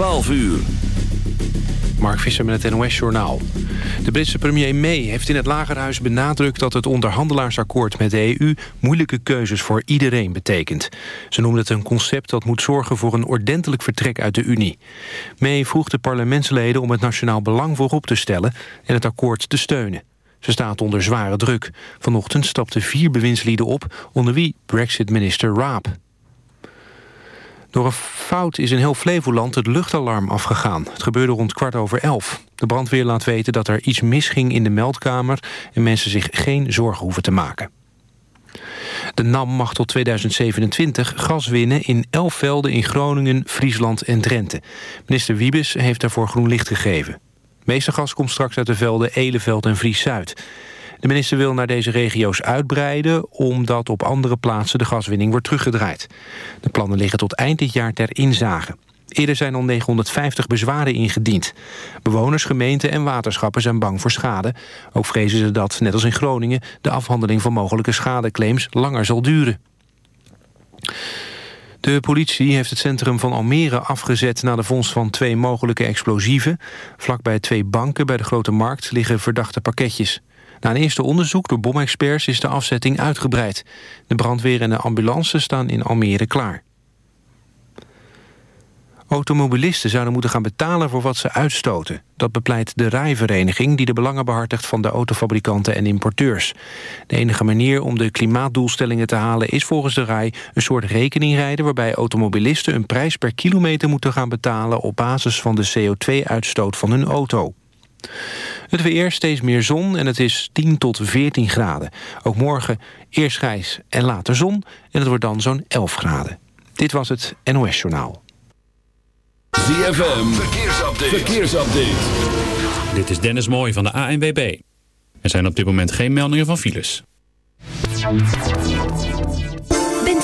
12 uur. Mark Visser met het NOS-journaal. De Britse premier May heeft in het Lagerhuis benadrukt... dat het onderhandelaarsakkoord met de EU... moeilijke keuzes voor iedereen betekent. Ze noemde het een concept dat moet zorgen voor een ordentelijk vertrek uit de Unie. May vroeg de parlementsleden om het nationaal belang voorop te stellen... en het akkoord te steunen. Ze staat onder zware druk. Vanochtend stapten vier bewindslieden op... onder wie Brexit-minister Raab. Door een fout is in heel Flevoland het luchtalarm afgegaan. Het gebeurde rond kwart over elf. De brandweer laat weten dat er iets misging in de meldkamer... en mensen zich geen zorgen hoeven te maken. De NAM mag tot 2027 gas winnen in elf velden in Groningen, Friesland en Drenthe. Minister Wiebes heeft daarvoor groen licht gegeven. Het meeste gas komt straks uit de velden Eleveld en Fries-Zuid. De minister wil naar deze regio's uitbreiden... omdat op andere plaatsen de gaswinning wordt teruggedraaid. De plannen liggen tot eind dit jaar ter inzage. Eerder zijn al 950 bezwaren ingediend. Bewoners, gemeenten en waterschappen zijn bang voor schade. Ook vrezen ze dat, net als in Groningen... de afhandeling van mogelijke schadeclaims langer zal duren. De politie heeft het centrum van Almere afgezet... na de vondst van twee mogelijke explosieven. Vlakbij twee banken bij de Grote Markt liggen verdachte pakketjes. Na een eerste onderzoek door bomexperts is de afzetting uitgebreid. De brandweer en de ambulance staan in Almere klaar. Automobilisten zouden moeten gaan betalen voor wat ze uitstoten. Dat bepleit de rijvereniging die de belangen behartigt van de autofabrikanten en importeurs. De enige manier om de klimaatdoelstellingen te halen is volgens de rij een soort rekening rijden waarbij automobilisten een prijs per kilometer moeten gaan betalen op basis van de CO2-uitstoot van hun auto. Het weer, steeds meer zon en het is 10 tot 14 graden. Ook morgen eerst grijs en later zon en het wordt dan zo'n 11 graden. Dit was het NOS Journaal. ZFM, verkeersupdate. verkeersupdate. Dit is Dennis Mooij van de ANWB. Er zijn op dit moment geen meldingen van files.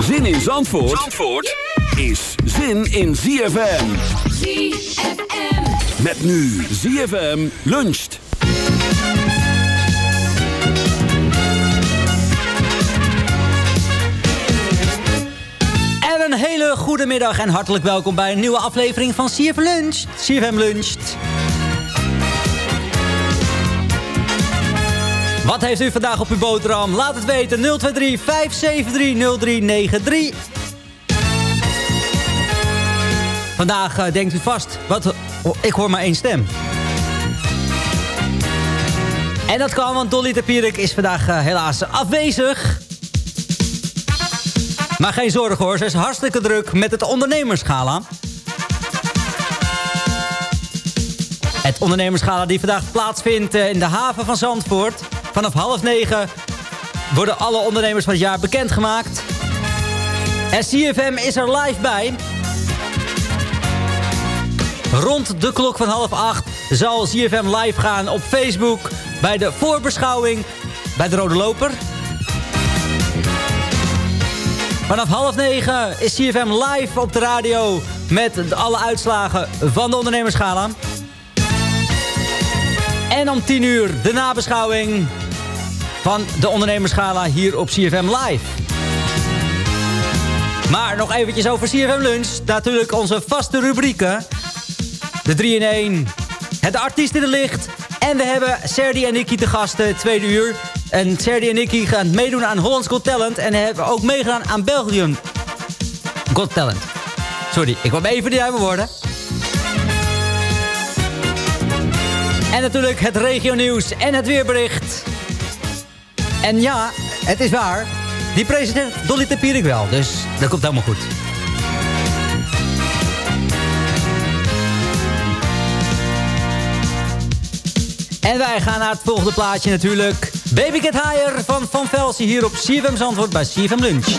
Zin in Zandvoort, Zandvoort is zin in ZFM. ZFM. Met nu ZFM luncht. En een hele goede middag en hartelijk welkom bij een nieuwe aflevering van CFM Lunch. CFM Luncht. Wat heeft u vandaag op uw boterham? Laat het weten 023 573 0393. Vandaag uh, denkt u vast, wat, oh, ik hoor maar één stem. En dat kan, want Dolly Tapierik is vandaag uh, helaas afwezig. Maar geen zorgen hoor, ze is hartstikke druk met het ondernemerschala. Het ondernemerschala die vandaag plaatsvindt in de haven van Zandvoort. Vanaf half negen worden alle ondernemers van het jaar bekendgemaakt. En CFM is er live bij. Rond de klok van half acht zal CFM live gaan op Facebook... bij de voorbeschouwing bij de Rode Loper. Vanaf half negen is CFM live op de radio... met alle uitslagen van de ondernemerschala. En om tien uur de nabeschouwing van de ondernemerschala hier op CFM Live. Maar nog eventjes over CFM Lunch. Natuurlijk onze vaste rubrieken. De 3 in 1. Het artiest in het licht. En we hebben Serdi en Nicky te gasten, tweede uur. En Serdi en Nicky gaan meedoen aan Hollands Got Talent. En hebben ook meegedaan aan Belgium Got Talent. Sorry, ik wou even de uit woorden. En natuurlijk het regionieuws en het weerbericht. En ja, het is waar. Die president Dolly Tapier ik wel. Dus dat komt helemaal goed. En wij gaan naar het volgende plaatje natuurlijk. Baby Get Higher van Van Velsen hier op CFM antwoord bij CFM Lunch.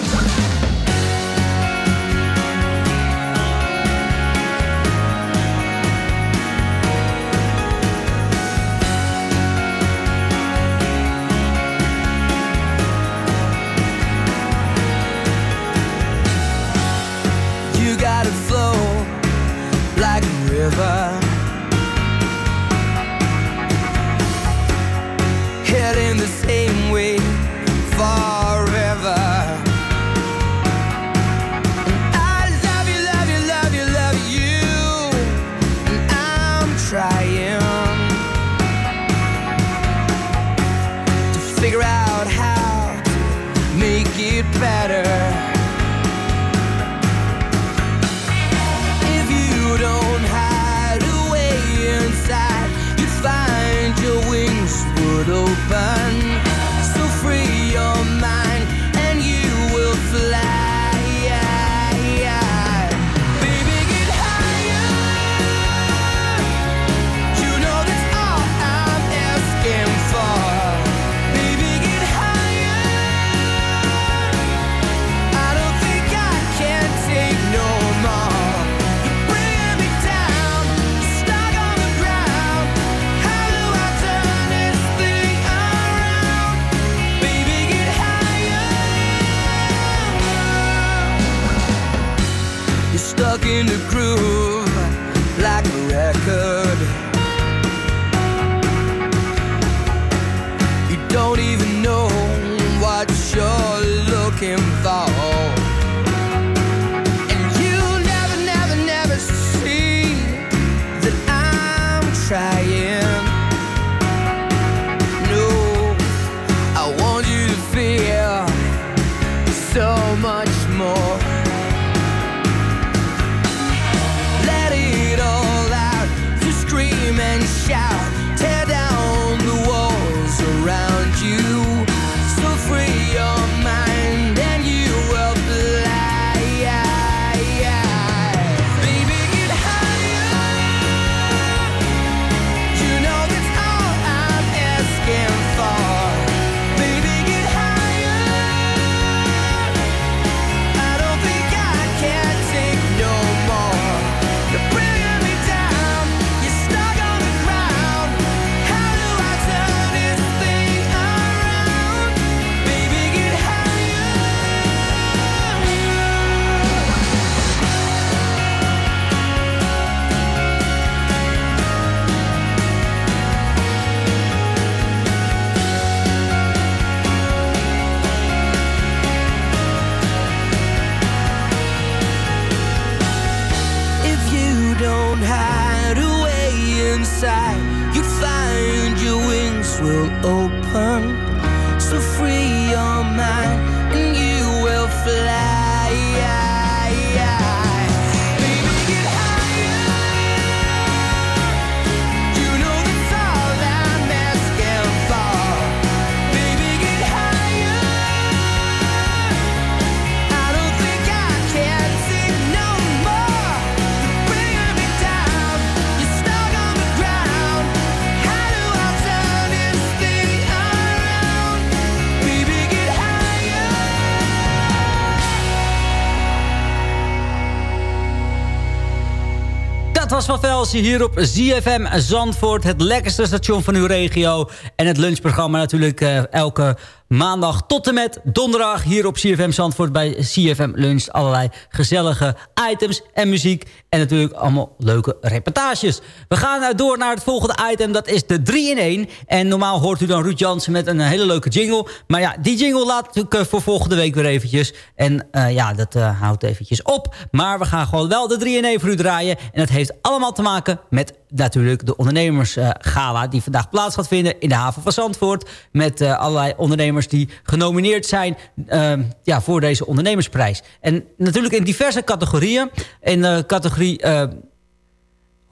Bas van Velsen hier op ZFM Zandvoort. Het lekkerste station van uw regio. En het lunchprogramma natuurlijk uh, elke maandag tot en met donderdag hier op CFM Zandvoort bij CFM Lunch. Allerlei gezellige items en muziek. En natuurlijk allemaal leuke reportages. We gaan nou door naar het volgende item. Dat is de 3 in 1. En normaal hoort u dan Ruud Jansen met een hele leuke jingle. Maar ja, die jingle laat ik eh, voor volgende week weer eventjes. En eh, ja, dat eh, houdt eventjes op. Maar we gaan gewoon wel de 3 in 1 voor u draaien. En dat heeft allemaal te maken met natuurlijk de ondernemersgala... die vandaag plaats gaat vinden in de haven van Zandvoort. Met eh, allerlei ondernemers die genomineerd zijn ehm, ja, voor deze ondernemersprijs. En natuurlijk in diverse categorieën. In de categorie... eh,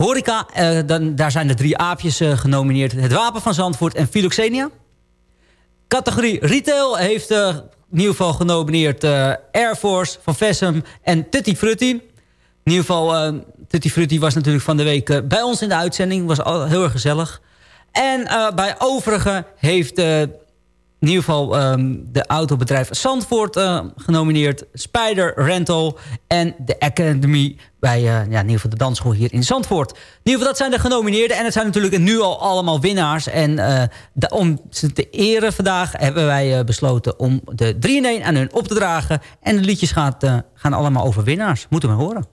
Horeca, eh, dan, daar zijn de drie aapjes eh, genomineerd. Het Wapen van Zandvoort en Philoxenia. Categorie Retail heeft eh, in ieder geval genomineerd Air Force, Van Vessem en Tutti Frutti. In ieder geval, eh Tutti Frutti was natuurlijk van de week eh, bij ons in de uitzending. Was al heel erg gezellig. En eh, bij overige heeft eh, in ieder geval ehm, de autobedrijf Zandvoort eh, genomineerd. Spider Rental en de Academy bij ja, in ieder geval de dansschool hier in Zandvoort. In ieder geval dat zijn de genomineerden. En het zijn natuurlijk nu al allemaal winnaars. En om ze te eren vandaag hebben wij besloten om de 3 in 1 aan hun op te dragen. En de liedjes gaat, gaan allemaal over winnaars. Moeten we horen.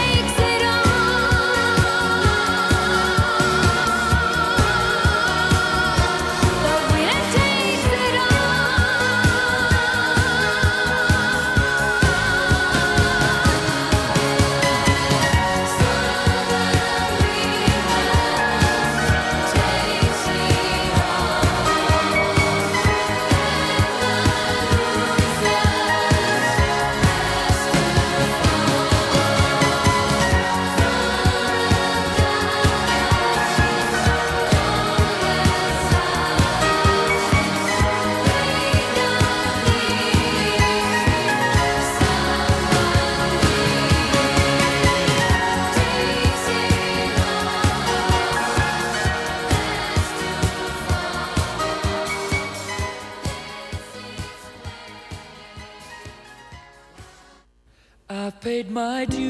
my dear.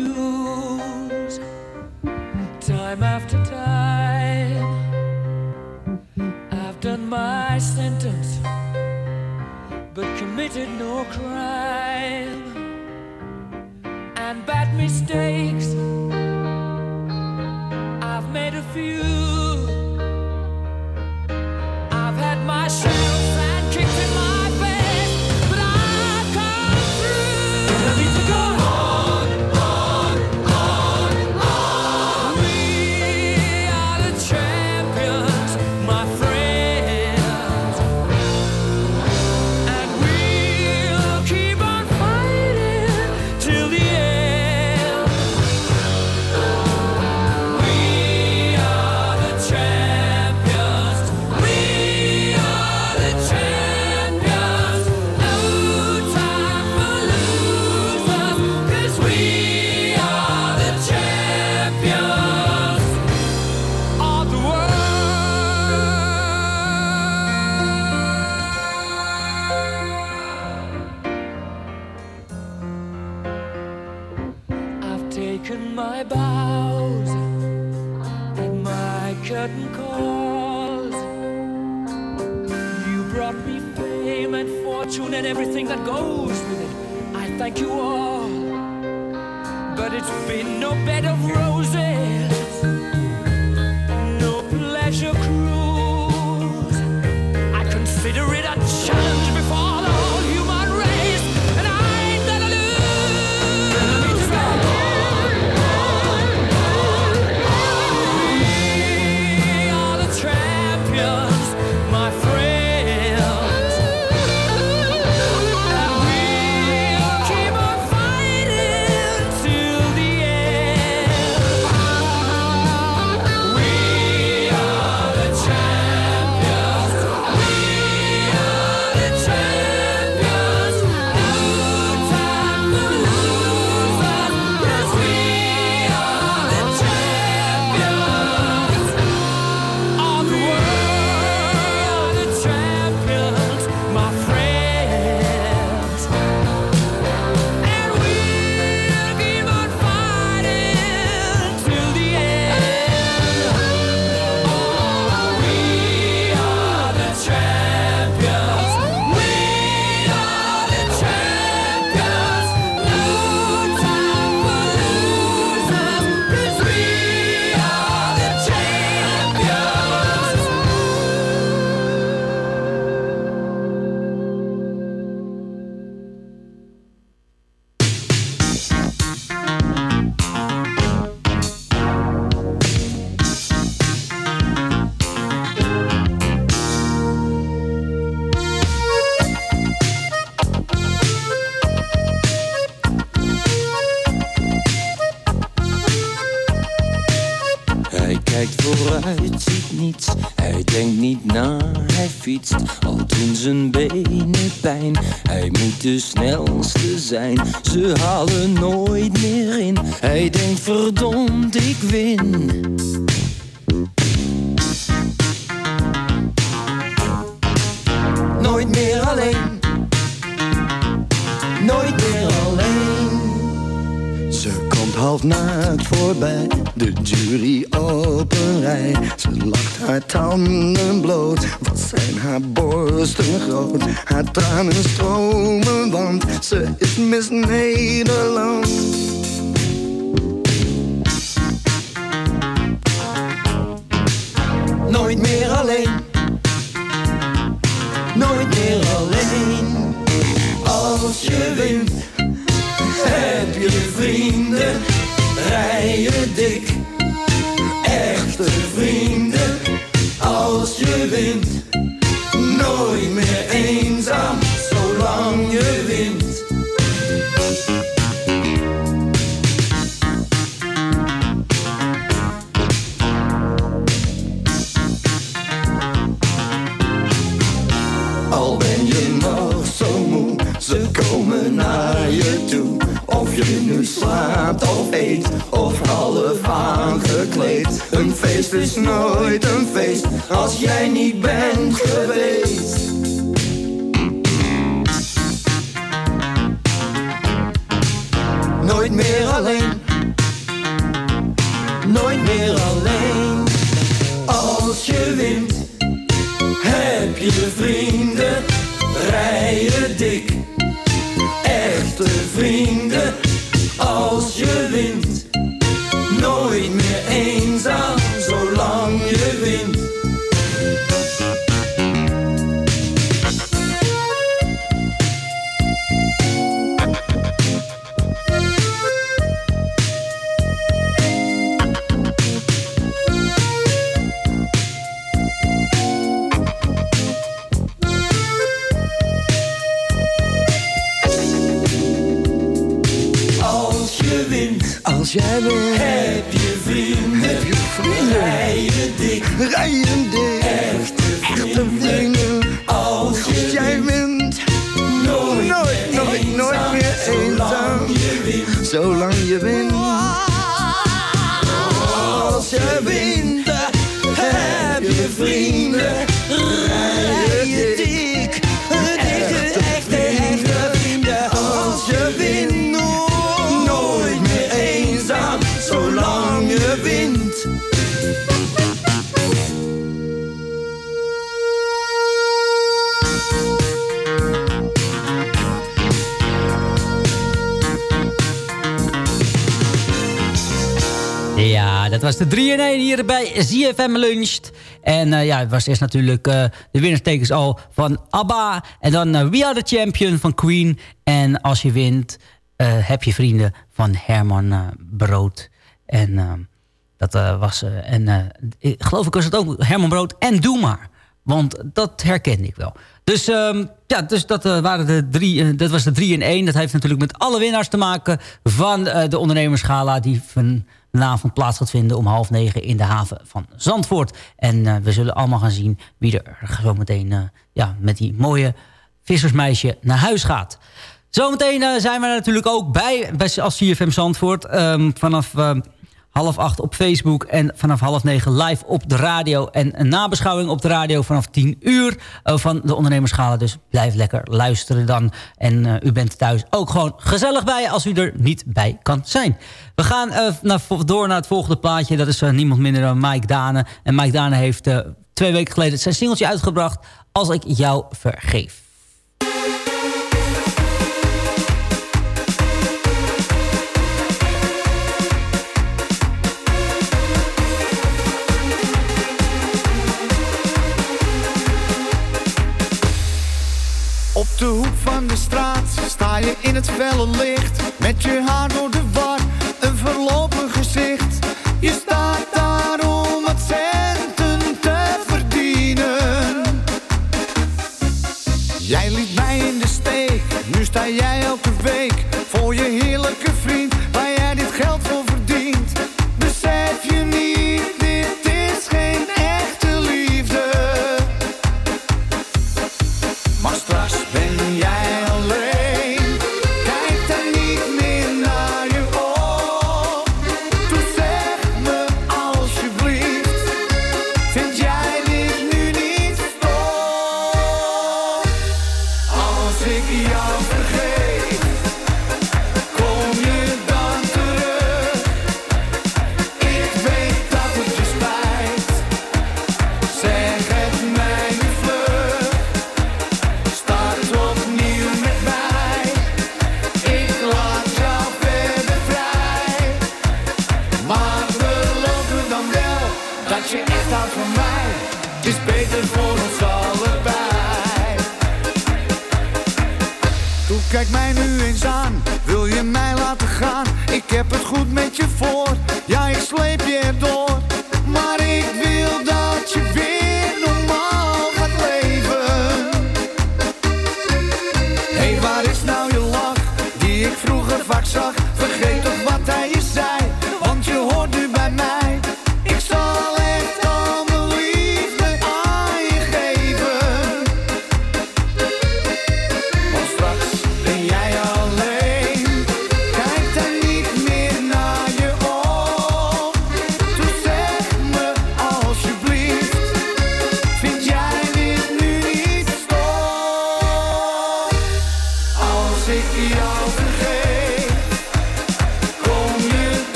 Slaapt of eet, of half aangekleed. Een feest is nooit een feest, als jij niet bent geweest. Nooit meer alleen, nooit meer alleen. Dat was de 3 in 1 hier bij ZFM Luncht. En eh, ja, het was eerst natuurlijk eh, de winnerstekens al van ABBA. En dan eh, We Are The Champion van Queen. En als je wint, heb je vrienden van Herman Brood. En dat was... en ik geloof ik was het ook Herman Brood en Doe Maar. Want dat herkende ik wel. Dus, ehm, ja, dus dat, waren de drie, dat was de 3 in 1. Dat heeft natuurlijk met alle winnaars te maken van de ondernemerschala... die vanavond plaats gaat vinden om half negen in de haven van Zandvoort. En eh, we zullen allemaal gaan zien wie er zometeen eh, ja, met die mooie vissersmeisje naar huis gaat. Zometeen eh, zijn we natuurlijk ook bij, bij als CFM Zandvoort. ehm, vanaf half acht op Facebook en vanaf half negen live op de radio. En een nabeschouwing op de radio vanaf tien uur eh, van de ondernemerschalen. Dus blijf lekker luisteren dan. En eh, u bent thuis ook gewoon gezellig bij als u er niet bij kan zijn. We gaan eh, naar, door naar het volgende plaatje. Dat is niemand minder dan Mike Dane. En Mike Dane heeft twee weken geleden zijn singeltje uitgebracht. Als ik jou vergeef. Je in het felle licht. Met je haar door de war, een verlopen gezicht. Je staat daar om wat centen te verdienen. Jij liet mij in de steek, nu sta jij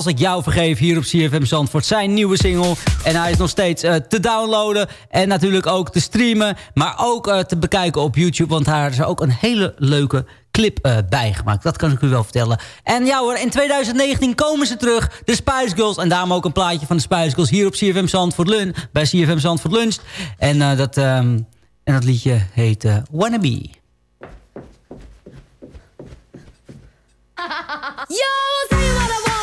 Als ik jou vergeef hier op CFM Zandvoort. Zijn nieuwe single. En hij is nog steeds eh, te downloaden. En natuurlijk ook te streamen. Maar ook eh, te bekijken op YouTube. Want daar is ook een hele leuke clip eh, uh, bijgemaakt. Dat kan ik u wel vertellen. En ja hoor, in 2019 komen ze terug. De Spice Girls. En daarom ook een plaatje van de Spice Girls. Hier op CFM Zandvoort Lunch. Bij CFM Zandvoort Lunch. En, dat, ehm, en dat liedje heet Wannabe. Yo, I'll you what I.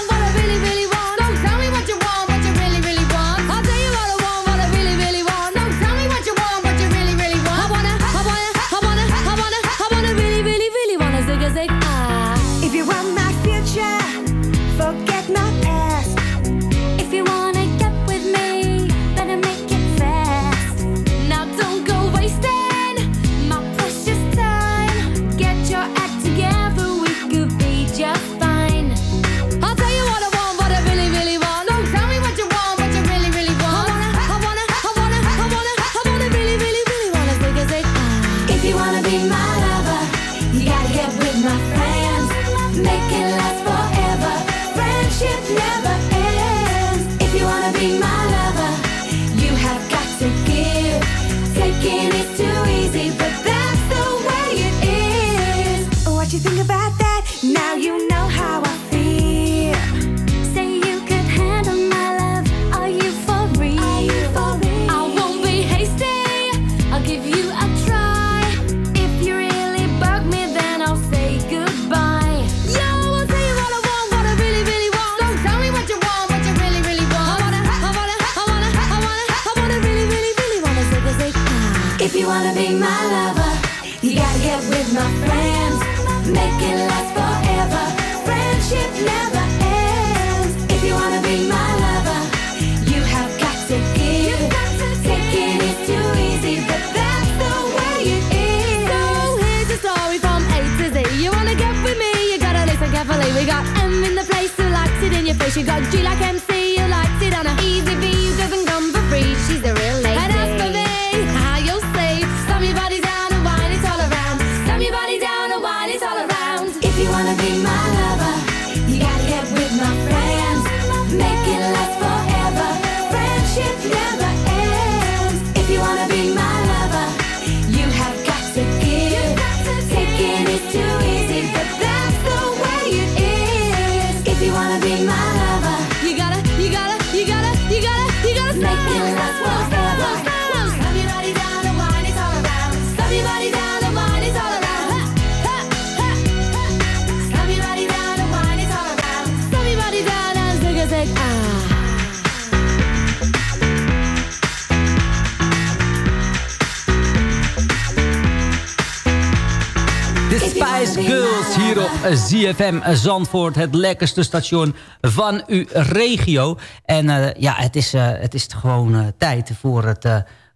hier op ZFM Zandvoort. Het lekkerste station van uw regio. En eh, ja, het is, eh, het is gewoon eh, tijd voor het,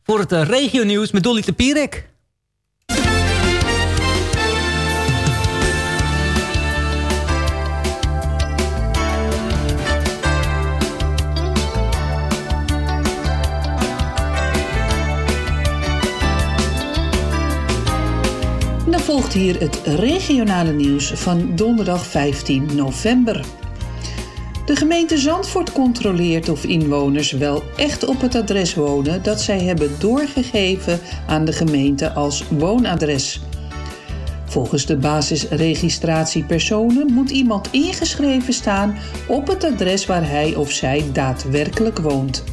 voor het regionieuws met Dolly de Pierik. Dan volgt hier het regionale nieuws van donderdag 15 november. De gemeente Zandvoort controleert of inwoners wel echt op het adres wonen dat zij hebben doorgegeven aan de gemeente als woonadres. Volgens de basisregistratie personen moet iemand ingeschreven staan op het adres waar hij of zij daadwerkelijk woont.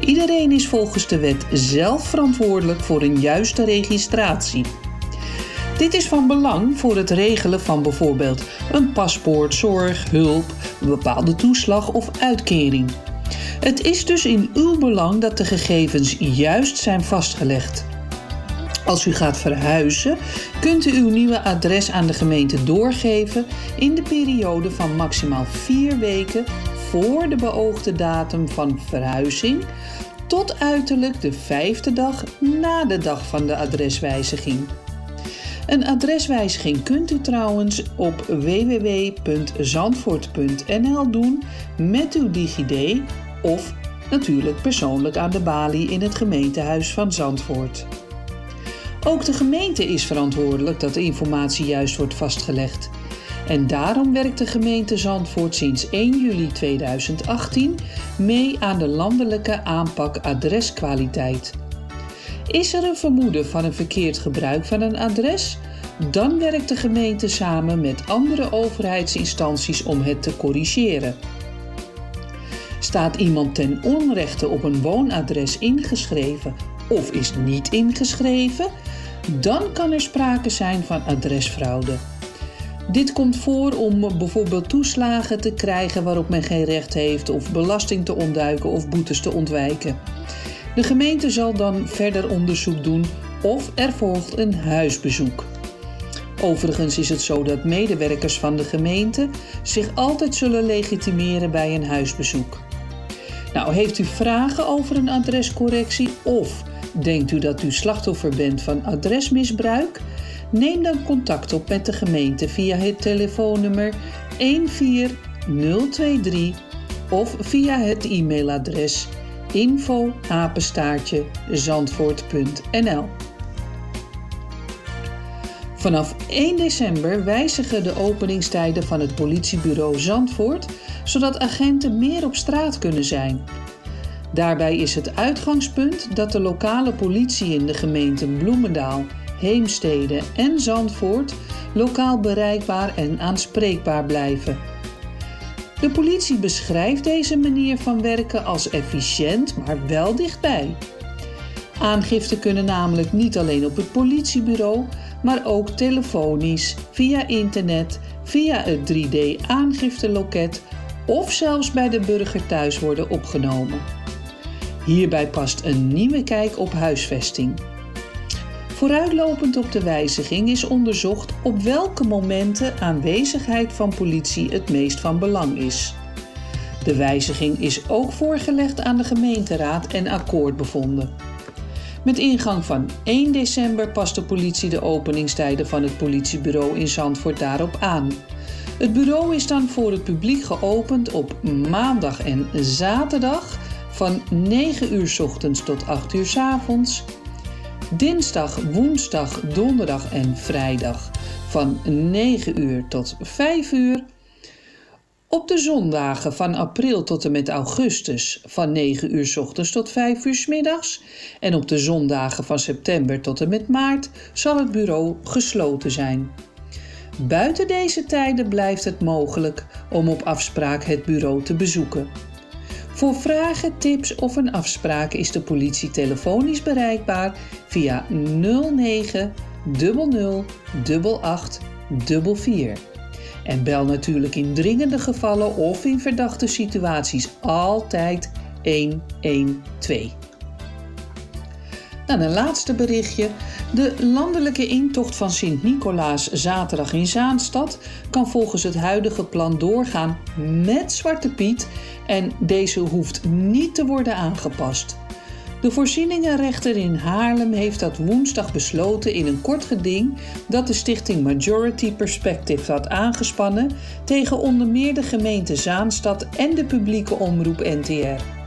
Iedereen is volgens de wet zelf verantwoordelijk voor een juiste registratie. Dit is van belang voor het regelen van bijvoorbeeld een paspoort, zorg, hulp, een bepaalde toeslag of uitkering. Het is dus in uw belang dat de gegevens juist zijn vastgelegd. Als u gaat verhuizen, kunt u uw nieuwe adres aan de gemeente doorgeven in de periode van maximaal vier weken voor de beoogde datum van verhuizing tot uiterlijk de vijfde dag na de dag van de adreswijziging. Een adreswijziging kunt u trouwens op www.zandvoort.nl doen met uw DigiD of natuurlijk persoonlijk aan de balie in het gemeentehuis van Zandvoort. Ook de gemeente is verantwoordelijk dat de informatie juist wordt vastgelegd. En daarom werkt de gemeente Zandvoort sinds 1 juli 2018 mee aan de landelijke aanpak adreskwaliteit. Is er een vermoeden van een verkeerd gebruik van een adres? Dan werkt de gemeente samen met andere overheidsinstanties om het te corrigeren. Staat iemand ten onrechte op een woonadres ingeschreven of is niet ingeschreven, dan kan er sprake zijn van adresfraude. Dit komt voor om bijvoorbeeld toeslagen te krijgen waarop men geen recht heeft, of belasting te ontduiken of boetes te ontwijken. De gemeente zal dan verder onderzoek doen of er volgt een huisbezoek. Overigens is het zo dat medewerkers van de gemeente zich altijd zullen legitimeren bij een huisbezoek. Nou, heeft u vragen over een adrescorrectie of denkt u dat u slachtoffer bent van adresmisbruik? Neem dan contact op met de gemeente via het telefoonnummer 14023 of via het e-mailadres info apenstaartje zandvoort.nl. Vanaf 1 december wijzigen de openingstijden van het politiebureau Zandvoort, zodat agenten meer op straat kunnen zijn. Daarbij is het uitgangspunt dat de lokale politie in de gemeenten Bloemendaal, Heemstede en Zandvoort lokaal bereikbaar en aanspreekbaar blijven. De politie beschrijft deze manier van werken als efficiënt, maar wel dichtbij. Aangiften kunnen namelijk niet alleen op het politiebureau, maar ook telefonisch, via internet, via het 3D-aangifteloket of zelfs bij de burger thuis worden opgenomen. Hierbij past een nieuwe kijk op huisvesting. Vooruitlopend op de wijziging is onderzocht op welke momenten aanwezigheid van politie het meest van belang is. De wijziging is ook voorgelegd aan de gemeenteraad en akkoord bevonden. Met ingang van 1 december past de politie de openingstijden van het politiebureau in Zandvoort daarop aan. Het bureau is dan voor het publiek geopend op maandag en zaterdag van 9 uur ochtends tot 8 uur avonds. Dinsdag, woensdag, donderdag en vrijdag van 9 uur tot 5 uur. Op de zondagen van april tot en met augustus van 9 uur 's ochtends tot 5 uur 's middags. En op de zondagen van september tot en met maart zal het bureau gesloten zijn. Buiten deze tijden blijft het mogelijk om op afspraak het bureau te bezoeken. Voor vragen, tips of een afspraak is de politie telefonisch bereikbaar via 09 00 88 44. En bel natuurlijk in dringende gevallen of in verdachte situaties altijd 112. Dan een laatste berichtje. De landelijke intocht van Sint-Nicolaas zaterdag in Zaanstad kan volgens het huidige plan doorgaan met Zwarte Piet en deze hoeft niet te worden aangepast. De voorzieningenrechter in Haarlem heeft dat woensdag besloten in een kort geding dat de stichting Majority Perspective had aangespannen tegen onder meer de gemeente Zaanstad en de publieke omroep NTR.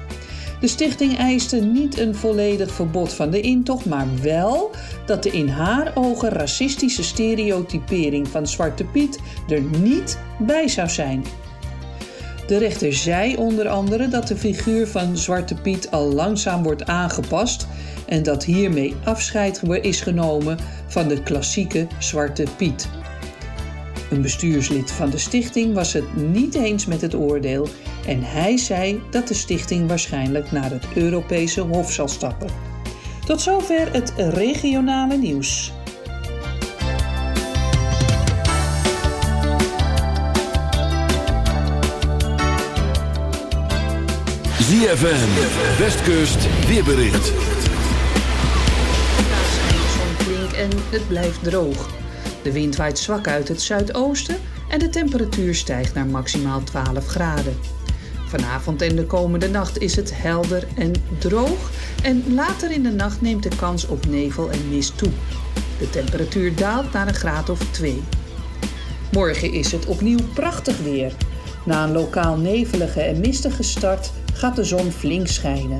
De stichting eiste niet een volledig verbod van de intocht, maar wel dat de in haar ogen racistische stereotypering van Zwarte Piet er niet bij zou zijn. De rechter zei onder andere dat de figuur van Zwarte Piet al langzaam wordt aangepast en dat hiermee afscheid is genomen van de klassieke Zwarte Piet. Een bestuurslid van de stichting was het niet eens met het oordeel en hij zei dat de stichting waarschijnlijk naar het Europese Hof zal stappen. Tot zover het regionale nieuws. ZFM, Westkust, weerbericht. het blijft droog. De wind waait zwak uit het zuidoosten en de temperatuur stijgt naar maximaal 12 graden. Vanavond en de komende nacht is het helder en droog en later in de nacht neemt de kans op nevel en mist toe. De temperatuur daalt naar een graad of 2. Morgen is het opnieuw prachtig weer. Na een lokaal nevelige en mistige start gaat de zon flink schijnen.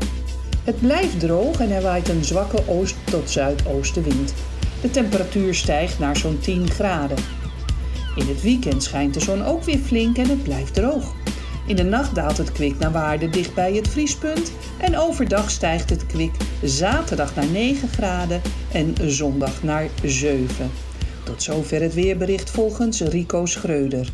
Het blijft droog en er waait een zwakke oost- tot zuidoostenwind. De temperatuur stijgt naar zo'n 10 graden. In het weekend schijnt de zon ook weer flink en het blijft droog. In de nacht daalt het kwik naar waarde dicht bij het vriespunt en overdag stijgt het kwik zaterdag naar 9 graden en zondag naar 7. Tot zover het weerbericht volgens Rico Schreuder.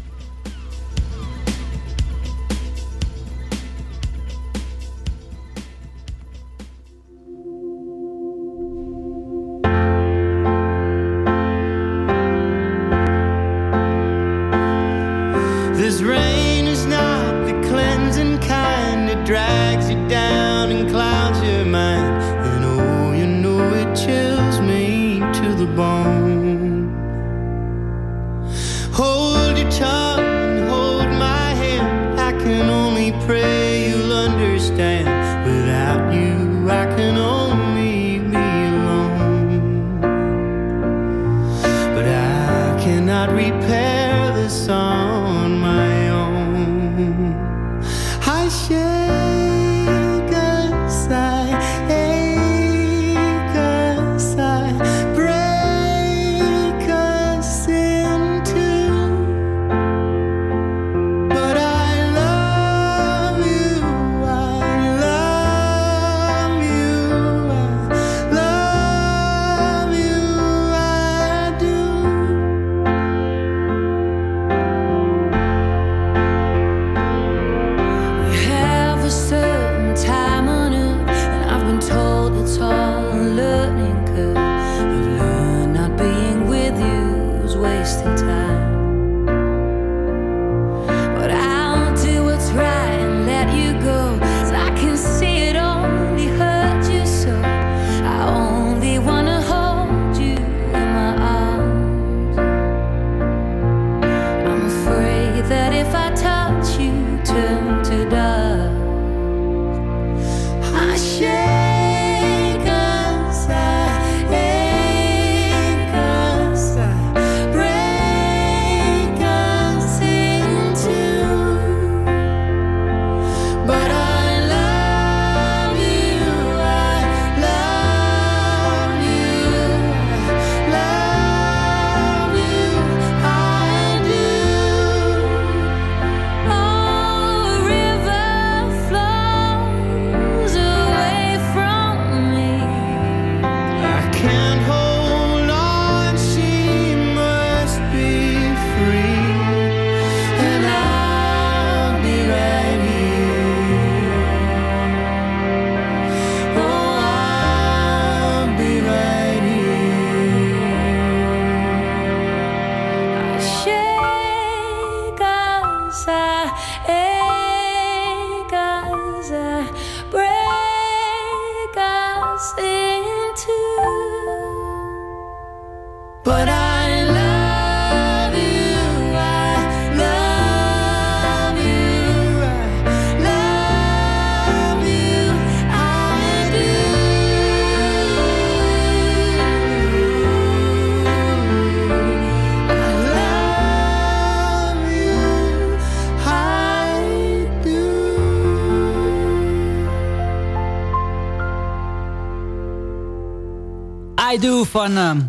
Van ehm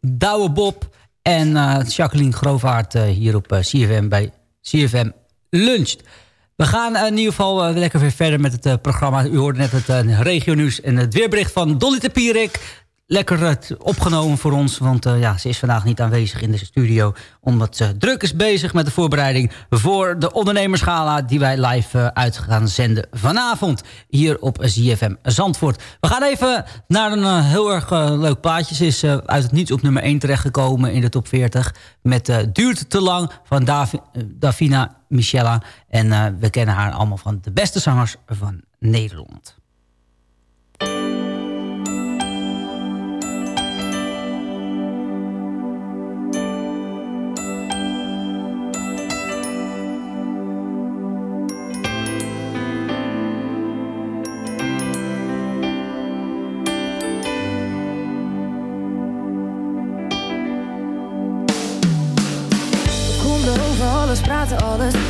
Douwe Bob en eh, Jacqueline Groovaart eh, hier op eh, CFM bij CFM Luncht. We gaan in ieder geval lekker weer verder met het programma. U hoorde net het uh, regionieuws en het weerbericht van Dolly de. Lekker eh, opgenomen voor ons, want eh, ja, ze is vandaag niet aanwezig in de studio. Omdat ze druk is bezig met de voorbereiding voor de ondernemerschala... die wij live eh, uit gaan zenden vanavond hier op ZFM Zandvoort. We gaan even naar een heel erg leuk plaatje. Ze is uit het niets op nummer 1 terechtgekomen in de top 40... met Duurt te lang van Davi- Davina Michella. En we kennen haar allemaal van de beste zangers van Nederland.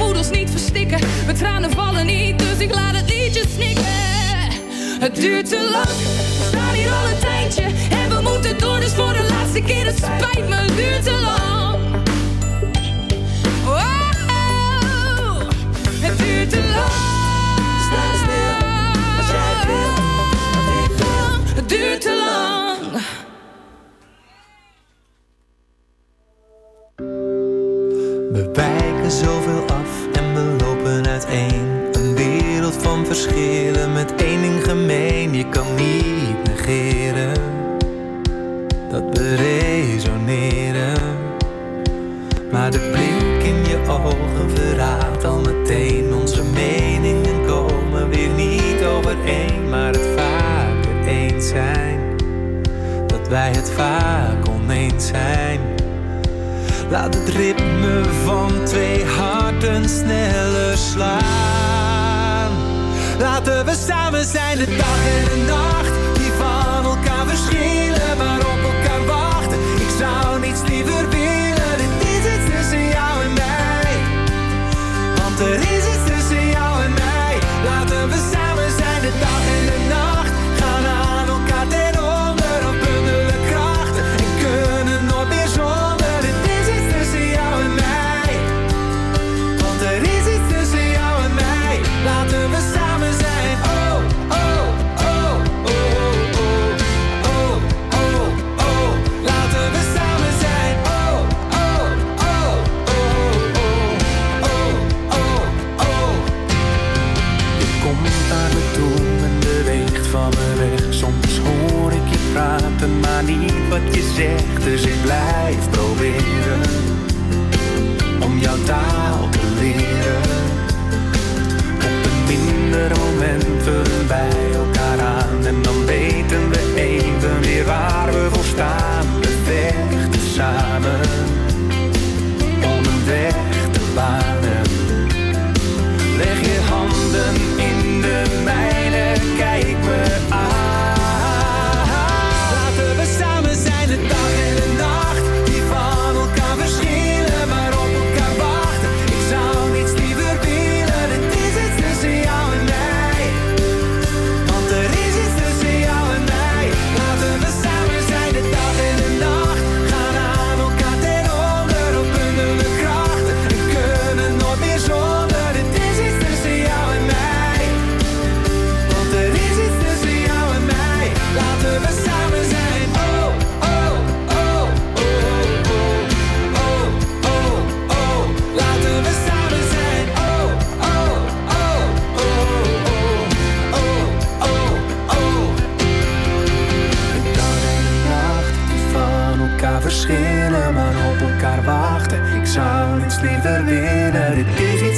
ons niet verstikken. Mijn tranen vallen niet, dus ik laat het liedje snikken. Het duurt te lang, we staan hier al een tijdje. En we moeten door, dus voor de laatste keer. Het spijt me, het duurt te lang. Wow, het duurt te lang.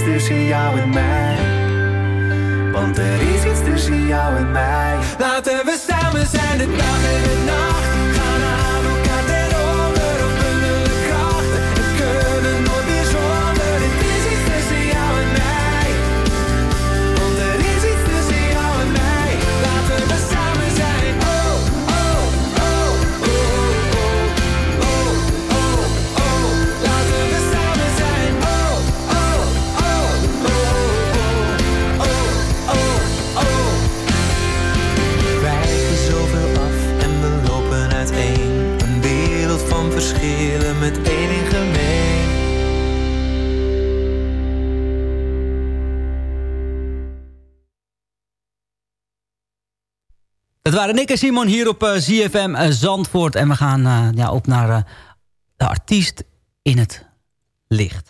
Iets tussen jou en mij. Want er is iets tussen jou en mij. Laten we samen zijn de dag en de nacht. Verschillen met ding gemeen. Dat waren Nick en Simon hier op eh, ZFM eh, Zandvoort. En we gaan eh, ja, op naar de artiest in het licht.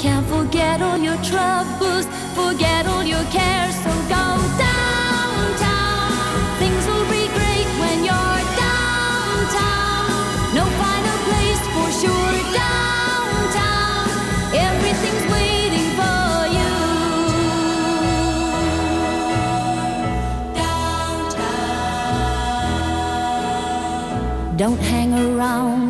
can't forget all your troubles, forget all your cares. So go downtown. Things will be great when you're downtown. No finer place for sure. Downtown, everything's waiting for you. Downtown. Don't hang around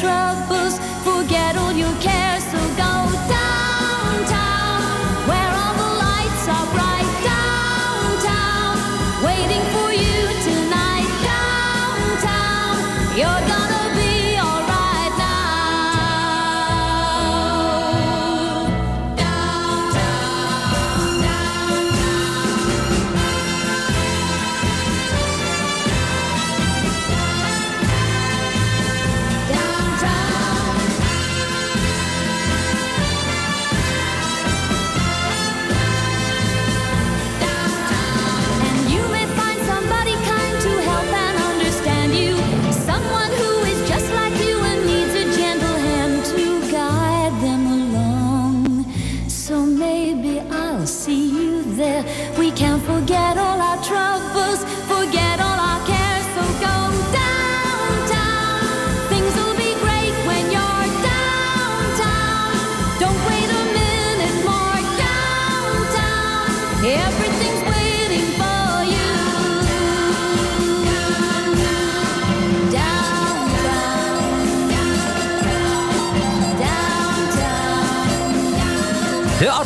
trouble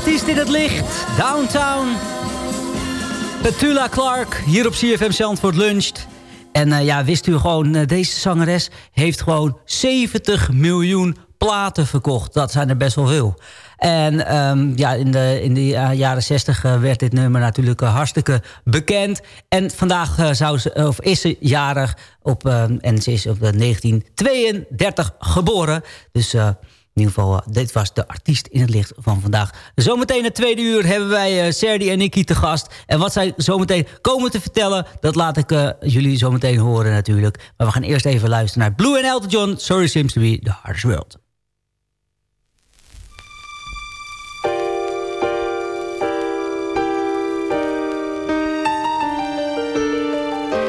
artiest in het licht, Downtown. Petula Clark, hier op CFM Zandvoort luncht. En eh, ja, wist u gewoon, eh, deze zangeres heeft gewoon 70 miljoen platen verkocht. Dat zijn er best wel veel. En ehm, ja, in de, in de ja- jaren 60 eh, werd dit nummer natuurlijk eh, hartstikke bekend. En vandaag eh, zou ze, of is ze jarig op, ehm, en ze is op eh, 1932 geboren. Dus eh, in ieder geval, eh, dit was de artiest in het licht van vandaag. Zometeen het tweede uur hebben wij eh Serdi en Nicky te gast. En wat zij zometeen komen te vertellen... dat laat ik eh, jullie zometeen horen natuurlijk. Maar we gaan eerst even luisteren naar Blue and Elton John. Sorry seems to be the hardest world.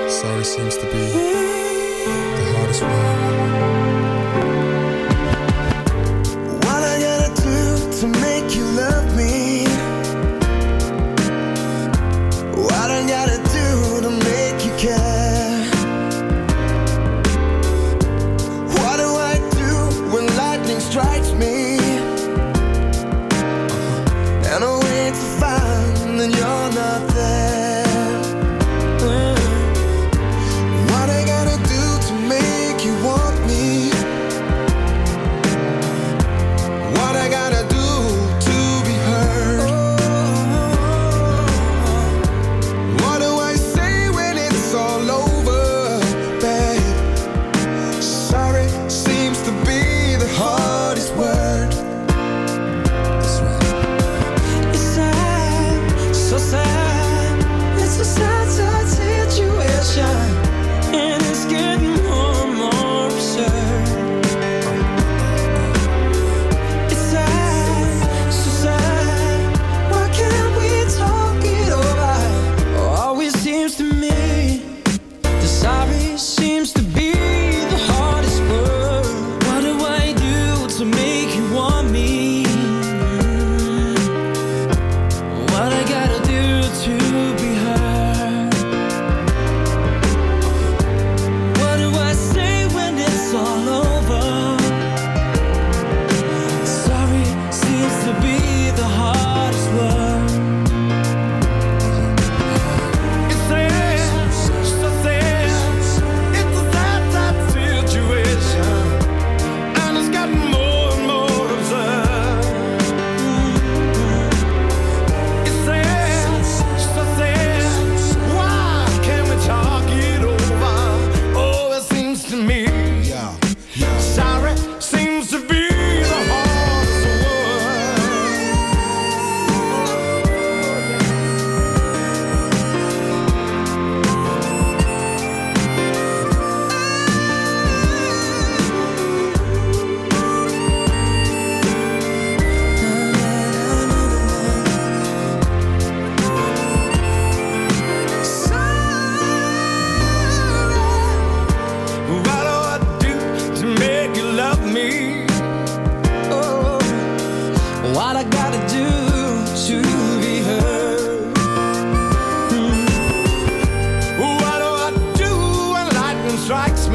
Sorry seems to be the hardest one.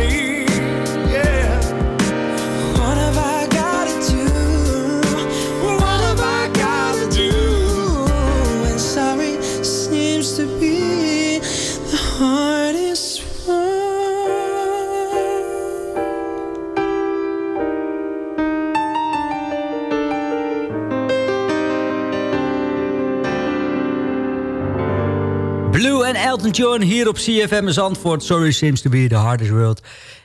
Me? John hier op CFM Zandvoort. Sorry seems to be the hardest world.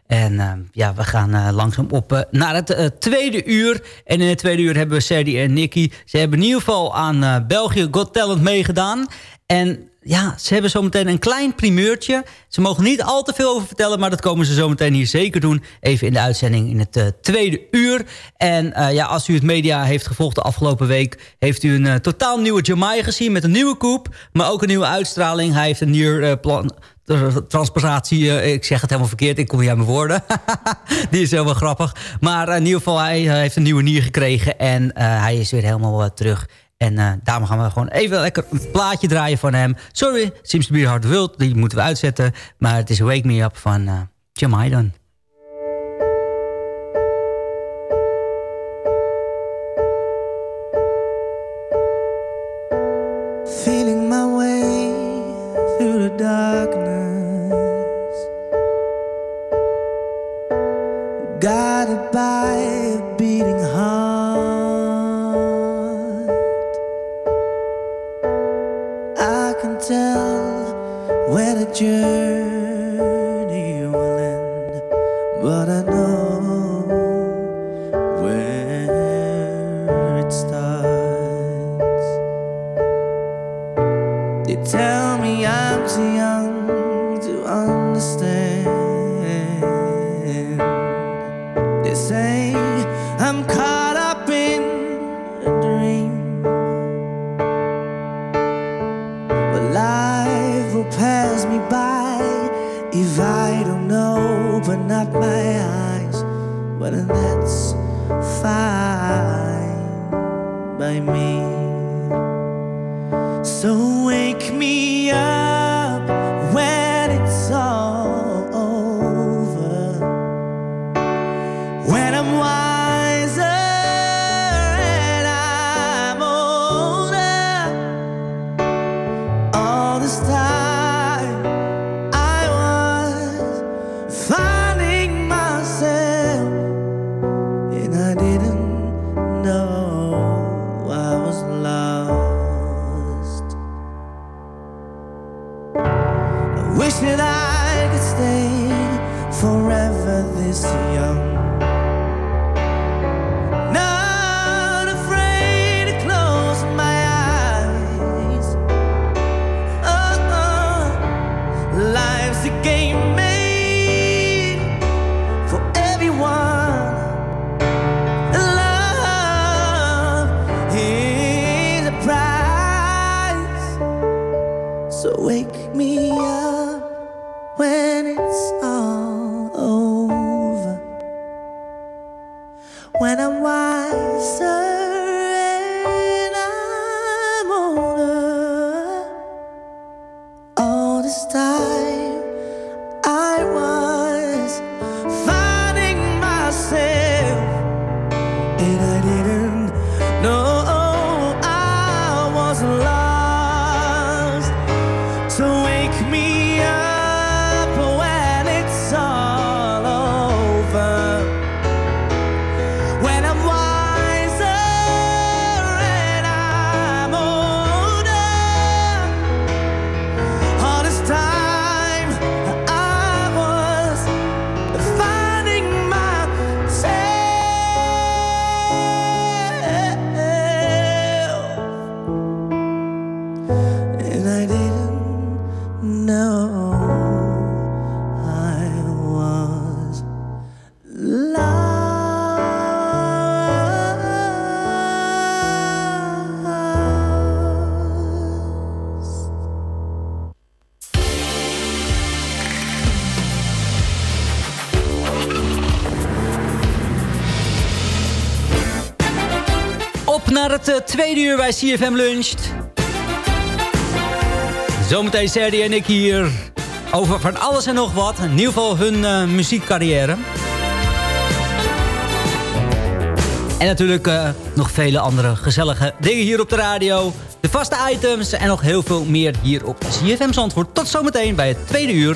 En eh, ja, we gaan eh, langzaam op eh, naar het eh, tweede uur. En in het tweede uur hebben we Serdi en Nicky. Ze hebben in ieder geval aan België Got Talent meegedaan. En ja, ze hebben zometeen een klein primeurtje. Ze mogen niet al te veel over vertellen... maar dat komen ze zometeen hier zeker doen. Even in de uitzending in het eh, tweede uur. En eh, ja, als u het media heeft gevolgd de afgelopen week... heeft u een eh, totaal nieuwe Jamai gezien met een nieuwe koep... maar ook een nieuwe uitstraling. Hij heeft een nieuw plan ik zeg het helemaal verkeerd, ik kom niet aan mijn woorden. Die is helemaal grappig. Maar in ieder geval, hij heeft een nieuwe nier gekregen en hij is weer helemaal terug. En eh, daarom gaan we gewoon even lekker een plaatje draaien van hem. Sorry, seems to be hard die moeten we uitzetten. Maar het is Wake Me Up van uh. Feeling me. tweede uur bij CFM Luncht. Zometeen Serdi en ik hier over van alles en nog wat. In ieder geval hun eh, muziekcarrière. En natuurlijk eh, nog vele andere gezellige dingen hier op de radio. De vaste items en nog heel veel meer hier op CFM Zandvoort. Tot zometeen bij het tweede uur.